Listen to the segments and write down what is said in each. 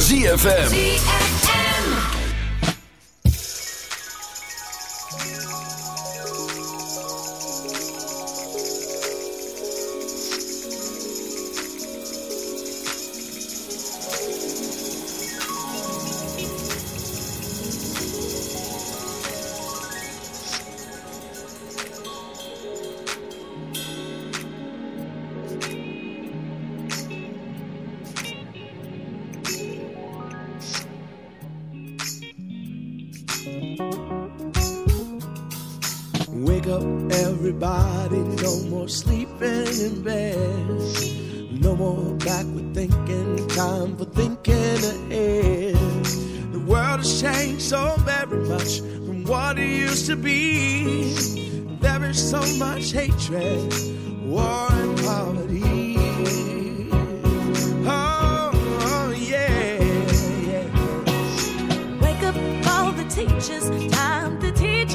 ZFM. Wake up, everybody. No more sleeping in bed. No more backward thinking. Time for thinking ahead. The world has changed so very much from what it used to be. There is so much hatred, war, and poverty. Oh, yeah, yeah. Wake up all the teachers, time to teach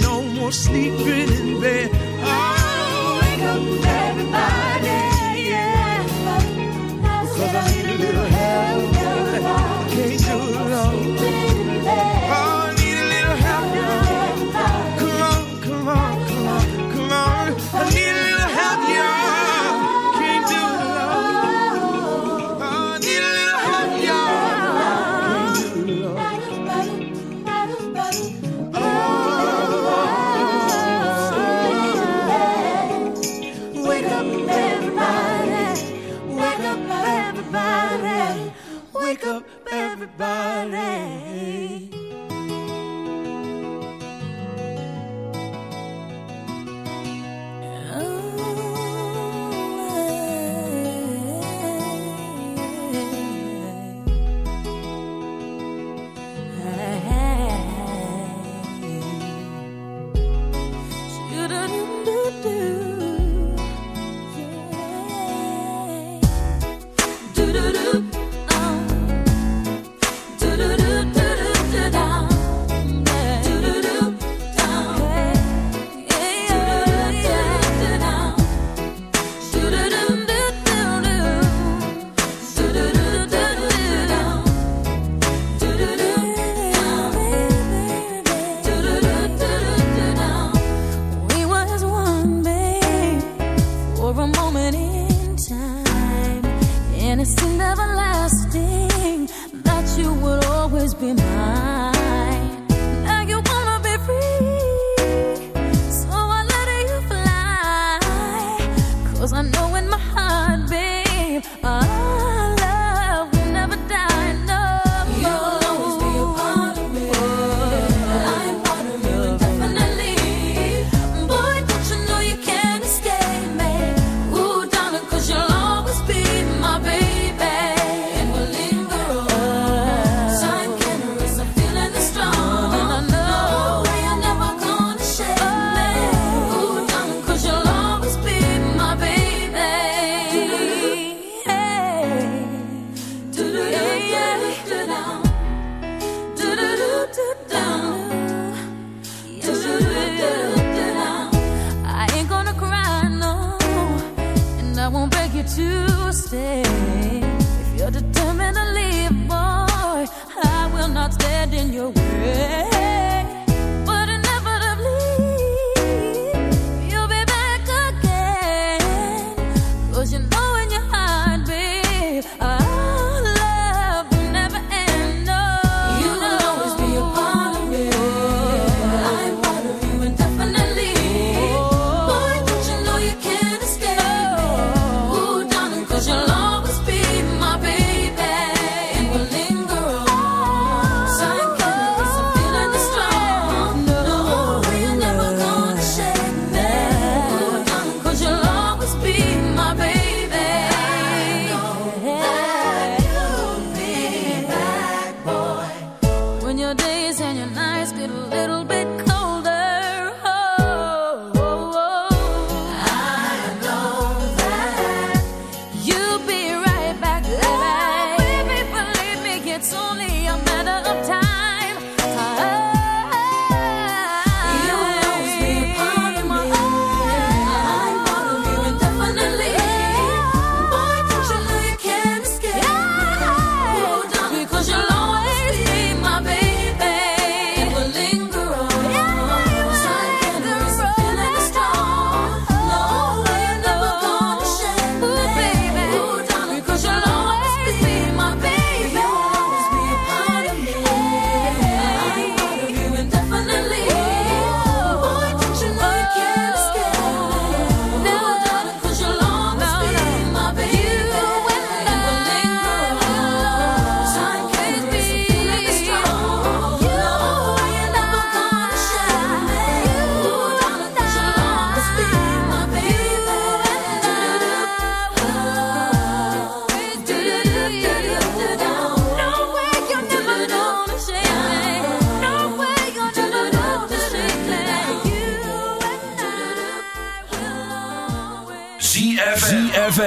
No more sleeping in bed. Oh, wake up, everybody. Yeah. Cause I Wake up, everybody.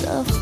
Ribbons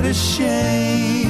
what a shame.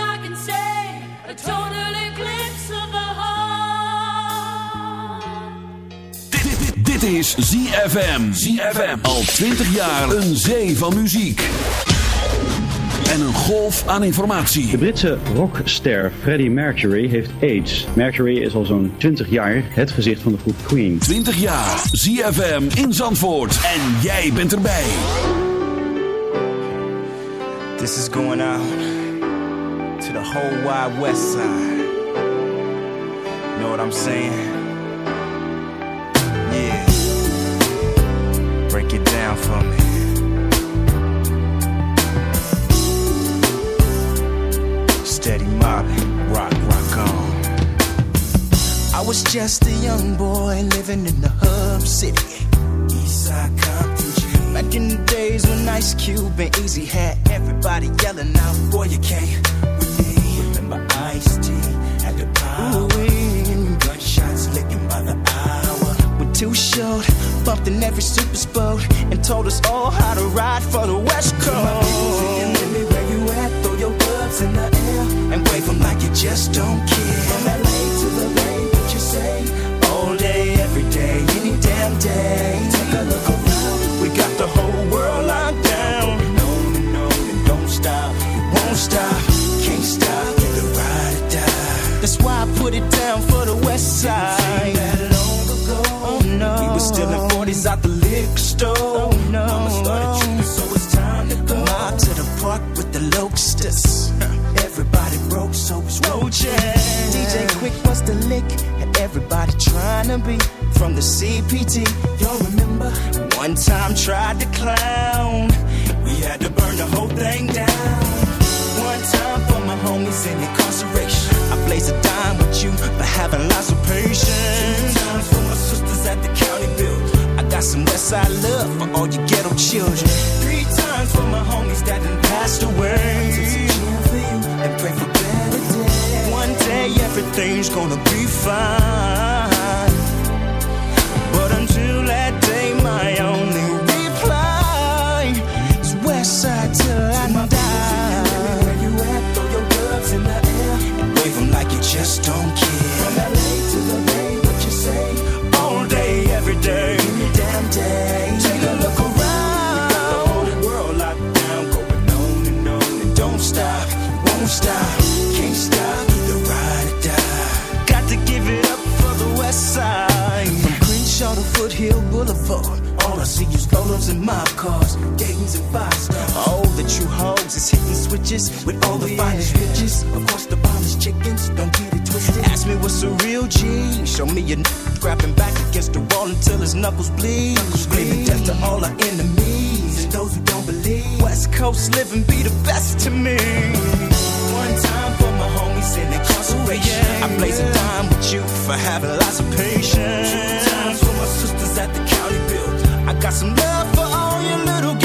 Dit, is ZFM. ZFM. Al 20 jaar een zee van muziek. En een golf aan informatie. De Britse rockster Freddie Mercury heeft AIDS. Mercury is al zo'n 20 jaar het gezicht van de groep Queen. 20 jaar. ZFM in Zandvoort. En jij bent erbij. This is going out to the whole wide west side. Know what I'm saying? Down for me. Steady mobbing, rock, rock on. I was just a young boy living in the hub city. Eastside Compton G. Back in the days when Ice Cube and Eazy had everybody yelling out, Boy, you can't with me. Remember Ice T had the power. Gunshots licking by the hour. We're too short, bumped in every super boat, and told us all how to ride for the West Coast. me where you at, throw your gloves in the air, and wave 'em like you just don't care. From LA to the Bay, what you say? All day, every day, any damn day. Take a look around, we got the whole world locked down. And on and don't stop, won't stop, can't stop, That's why I put it down for the West Side. Long ago, oh no, we were stealing 40s out the liquor store. Oh no, Mama started tripping, so it's time to go. Mob to the park with the locusts. Everybody broke, so it's roaches. DJ Quik was the lick, and everybody trying to be from the CPT. Y'all remember? One time tried to clown. We had to burn the whole thing down. One time for my homies in incarceration. I blaze a dime with you for having lots of patience. Times for my sisters at the county build. I got some Westside love for all you ghetto children. Three times for my homies that done passed away. and pray for better days. One day everything's gonna be fine. But until that day, my only All I see is rollers and mob cars, Dayton's and five stars. All the true hoes is hitting switches with all the finest bitches. Of course, the finest chickens, don't get it twisted. Ask me what's a real G. Show me a n- grabbing back against the wall until his knuckles bleed. Screaming death to all our enemies and those who don't believe. West Coast living be the best to me. One time for my homies in incarceration. Oh, I blaze a dime with you for having lots of patience. Two times for my sisters at the county build. I got some love for all your little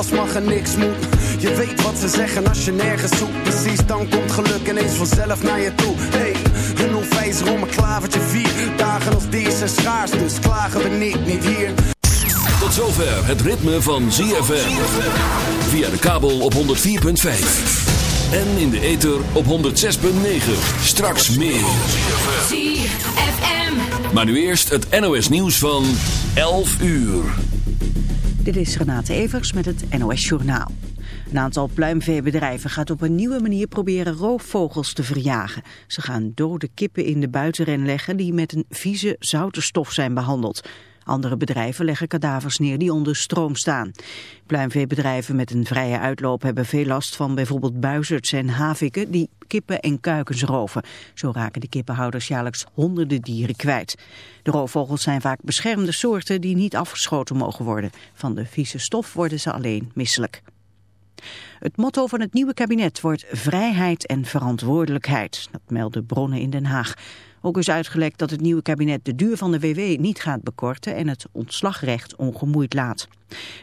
alles mag en niks moet. Je weet wat ze zeggen als je nergens zoekt. Precies, dan komt geluk ineens vanzelf naar je toe. Hey, een onwijs om een klavertje vier. Dagen als deze zijn schaars, dus klagen we niet, niet hier. Tot zover het ritme van ZFM. Via de kabel op 104.5. En in de ether op 106.9. Straks meer. ZFM. Maar nu eerst het NOS nieuws van 11 uur. Dit is Renate Evers met het NOS Journaal. Een aantal pluimveebedrijven gaat op een nieuwe manier proberen roofvogels te verjagen. Ze gaan dode kippen in de buitenren leggen die met een vieze zoute stof zijn behandeld. Andere bedrijven leggen kadavers neer die onder stroom staan. Pluimveebedrijven met een vrije uitloop hebben veel last van bijvoorbeeld buizerds en haviken die kippen en kuikens roven. Zo raken de kippenhouders jaarlijks honderden dieren kwijt. De roofvogels zijn vaak beschermde soorten die niet afgeschoten mogen worden. Van de vieze stof worden ze alleen misselijk. Het motto van het nieuwe kabinet wordt vrijheid en verantwoordelijkheid. Dat melden bronnen in Den Haag. Ook is uitgelekt dat het nieuwe kabinet de duur van de WW niet gaat bekorten en het ontslagrecht ongemoeid laat.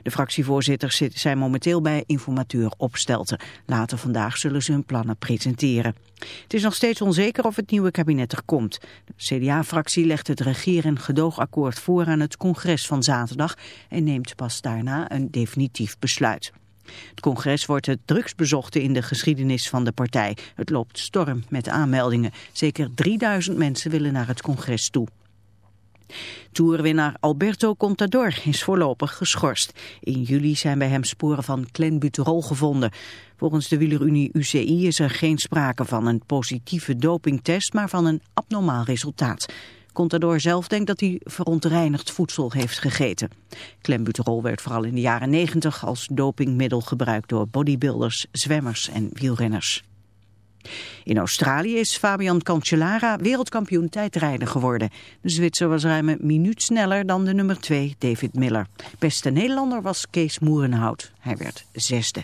De fractievoorzitters zijn momenteel bij informateur Opstelten. Later vandaag zullen ze hun plannen presenteren. Het is nog steeds onzeker of het nieuwe kabinet er komt. De CDA-fractie legt het regeer- en gedoogakkoord voor aan het congres van zaterdag en neemt pas daarna een definitief besluit. Het congres wordt het drugsbezochte in de geschiedenis van de partij. Het loopt storm met aanmeldingen. Zeker 3000 mensen willen naar het congres toe. Toerwinnaar Alberto Contador is voorlopig geschorst. In juli zijn bij hem sporen van clenbuterol gevonden. Volgens de wielerunie UCI is er geen sprake van een positieve dopingtest, maar van een abnormaal resultaat. Contador zelf denkt dat hij verontreinigd voedsel heeft gegeten. Clenbuterol werd vooral in de jaren 90 als dopingmiddel gebruikt door bodybuilders, zwemmers en wielrenners. In Australië is Fabian Cancellara wereldkampioen tijdrijden geworden. De Zwitser was ruim een minuut sneller dan de nummer 2 David Miller. Beste Nederlander was Kees Moerenhout. Hij werd zesde.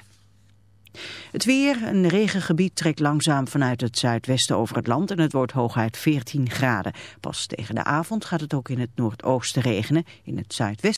Het weer, een regengebied trekt langzaam vanuit het zuidwesten over het land en het wordt hooguit 14 graden. Pas tegen de avond gaat het ook in het noordoosten regenen. In het zuidwesten